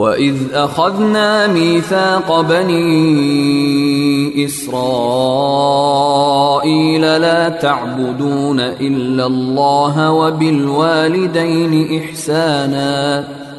وإذ أخذنا ميثاق بني إسرائيل لا تعبدون إلا الله وبالوالدين إحسانا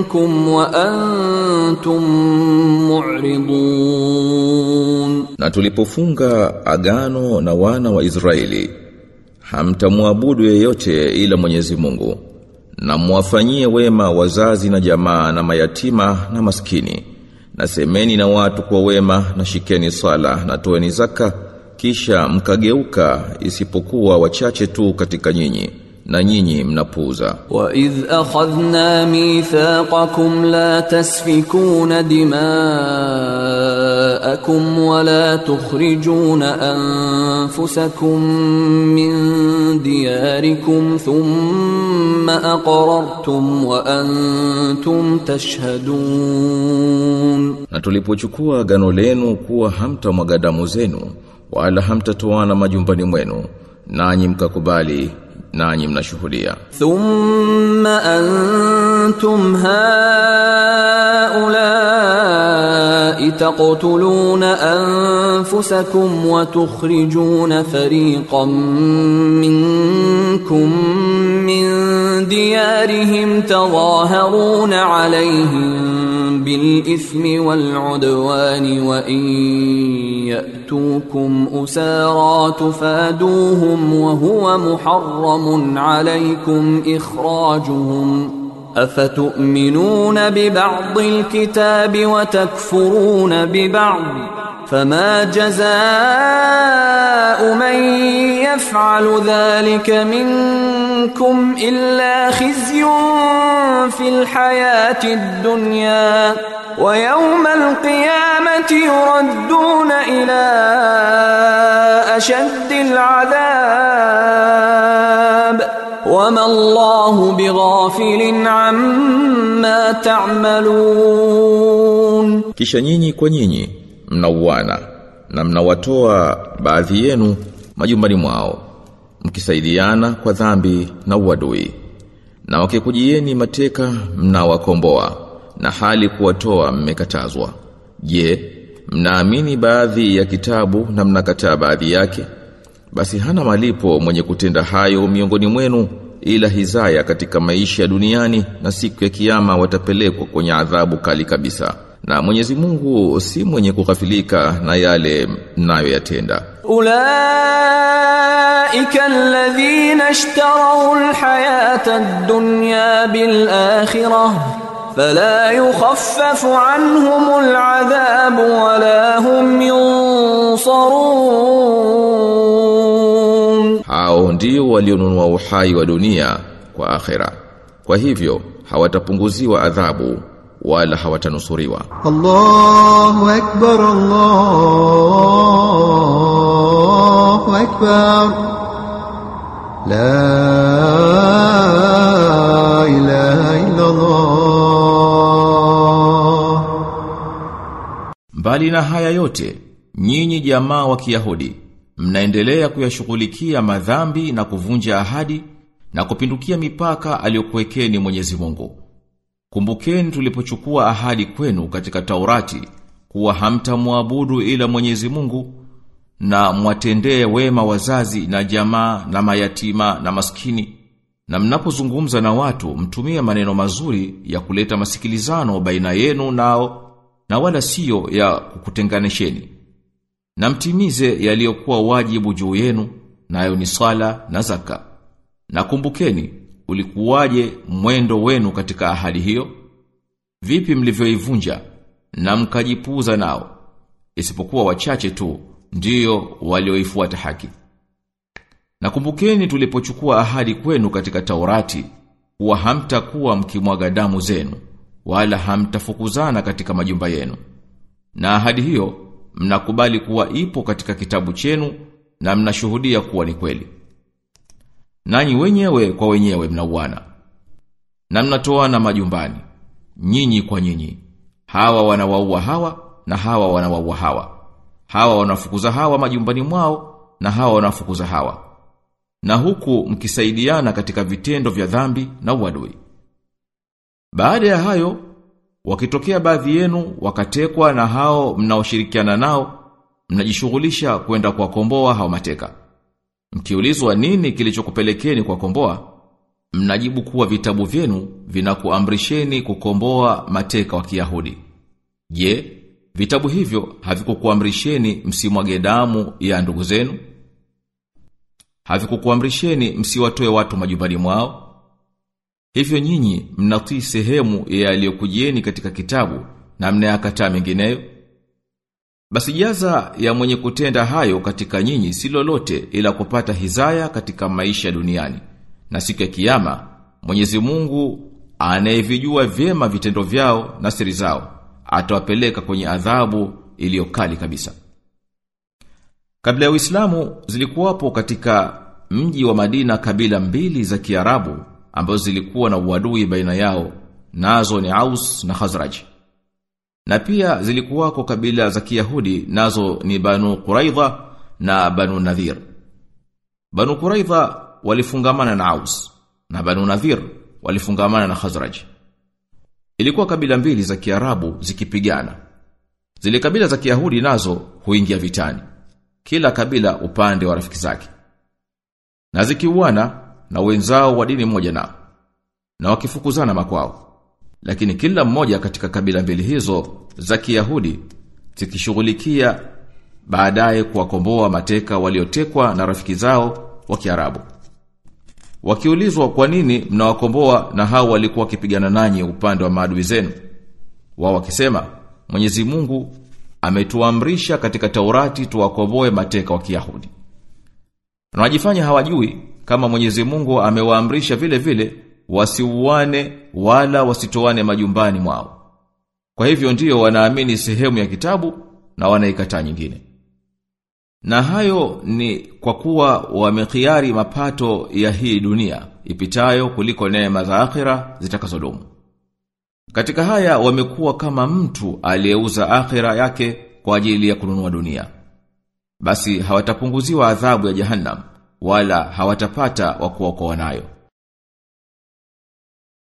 minkum wa antum mu'ridun, na tulipofunga agano na wana wa Israeli, hamtamwabudu yeyote ila Mwenyezi Mungu, na mwafanyie wema wazazi na jamaa na mayatima na maskini, na semeni na watu kwa wema, na shikeni sala na toeni zaka, kisha mkageuka isipokuwa wachache tu katika nyinyi na nyinyi mnapuuza. Wa idh akhadhna mithaqakum la tasfikuna dima'akum wa la tukhrijuna anfusakum min diyarikum thumma aqrartum wa antum tashhadun, na tulipochukua gano lenu kuwa hamtamwaga damu zenu wala hamtatoana majumbani mwenu nanyi mkakubali nanyi mnashuhudia ثم أنتم هؤلاء تقتلون أنفسكم وتخرجون فريقا منكم من ديارهم تظاهرون عليهم بالإثم والعدوان وإن يأتوكم أسارى تفادوهم وهو محرم عليكم إخراجهم أفتؤمنون ببعض الكتاب وتكفرون ببعض فما جزاء من يفعل ذلك منكم إلا خزي في الحياة الدنيا ويوم القيامة يردون إلى أشد العذاب وما الله بغافل عما تعملون. Kisha nyinyi kwa nyinyi mnauana. Na mnawatoa baadhi yenu majumbani mwao mkisaidiana kwa dhambi na uadui. Na wakikujieni mateka mnawakomboa na hali kuwatoa mmekatazwa. Je mnaamini baadhi ya kitabu na mnakataa baadhi yake? Basi hana malipo mwenye kutenda hayo miongoni mwenu ila hizaya katika maisha ya duniani na siku ya kiyama watapelekwa kwenye adhabu kali kabisa na Mwenyezi Mungu si mwenye kughafilika na yale mnayoyatenda. Ulaika alladhina ishtaraw alhayata ad-dunya bil akhirah fala yukhaffafu anhum al'adhab wa la hum yunsarun, hao ndio walionunua uhai wa dunia kwa akhira, kwa hivyo hawatapunguziwa adhabu wala hawatanusuriwa. Allahu akbar Allahu akbar. La ilaha illa Allah Mbali na haya yote nyinyi jamaa wa Kiyahudi mnaendelea kuyashughulikia madhambi na kuvunja ahadi na kupindukia mipaka aliyokuwekeni Mwenyezi Mungu. Kumbukeni tulipochukua ahadi kwenu katika Taurati kuwa hamtamwabudu ila Mwenyezi Mungu na mwatendee wema wazazi na jamaa na mayatima na maskini na mnapozungumza na watu mtumie maneno mazuri ya kuleta masikilizano baina yenu nao na wala siyo ya kukutenganisheni. Na mtimize yaliyokuwa wajibu juu yenu, nayo ni swala na zaka. Na kumbukeni, ulikuwaje mwendo wenu katika ahadi hiyo? Vipi mlivyoivunja na mkajipuza nao, isipokuwa wachache tu ndiyo walioifuata haki. Nakumbukeni tulipochukua ahadi kwenu katika Taurati, kuwa hamtakuwa mkimwaga damu zenu wala hamtafukuzana katika majumba yenu. Na ahadi hiyo mnakubali kuwa ipo katika kitabu chenu na mnashuhudia kuwa ni kweli. Nanyi wenyewe kwa wenyewe mnauana. Na mnatoana majumbani, nyinyi kwa nyinyi. Hawa wanawaua hawa na hawa wanawaua hawa. Hawa wanafukuza hawa majumbani mwao na hawa wanafukuza hawa. Na huku mkisaidiana katika vitendo vya dhambi na uadui. Baada ya hayo, wakitokea baadhi yenu wakatekwa na hao mnaoshirikiana nao, mnajishughulisha kwenda kuwakomboa hao mateka. Mkiulizwa nini kilichokupelekeni kwa komboa, mnajibu kuwa vitabu vyenu vinakuamrisheni kukomboa mateka wa Kiyahudi. Je, vitabu hivyo havikukuamrisheni msimwage damu ya ndugu zenu? Havikukuamrisheni msiwatoe watu majumbani mwao? Hivyo nyinyi mnatii sehemu ya yaliyokujieni katika kitabu na mnayakataa mengineyo? Basi jaza ya mwenye kutenda hayo katika nyinyi si lolote ila kupata hizaya katika maisha duniani. Na siku ya kiyama, Mwenyezi Mungu anayevijua vyema vitendo vyao na siri zao, atawapeleka kwenye adhabu iliyokali kabisa. Kabla ya Uislamu zilikuwapo katika mji wa Madina kabila mbili za Kiarabu ambazo zilikuwa na uadui baina yao, nazo ni Aus na Khazraj. Na pia zilikuwako kabila za Kiyahudi nazo ni Banu Quraidha na Banu Nadhir. Banu Quraidha walifungamana na Aus na Banu Nadhir walifungamana na Khazraj. Ilikuwa kabila mbili za Kiarabu zikipigana. Zile kabila za Kiyahudi nazo huingia vitani. Kila kabila upande wa rafiki zake. Na zikiuana na wenzao wa dini moja nao. Na wakifukuzana makwao. Lakini kila mmoja katika kabila mbili hizo za Kiyahudi zikishughulikia baadaye kuwakomboa mateka waliotekwa na rafiki zao wa Kiarabu. Wakiulizwa kwa nini mnawakomboa na hao walikuwa wakipigana nanyi upande wa maadui zenu? Wao wakisema, Mwenyezi Mungu ametuamrisha katika Taurati tuwakomboe mateka wa Kiyahudi. Na wajifanya hawajui kama Mwenyezi Mungu amewaamrisha vile vile wasiuane wala wasitoane majumbani mwao. Kwa hivyo ndiyo wanaamini sehemu ya kitabu na wanaikataa nyingine. Na hayo ni kwa kuwa wamekhiari mapato ya hii dunia ipitayo kuliko neema za akhira zitakazodumu. Katika haya wamekuwa kama mtu aliyeuza akhira yake kwa ajili ya kununua dunia. Basi hawatapunguziwa adhabu ya jahannam wala hawatapata wa kuokoa nayo.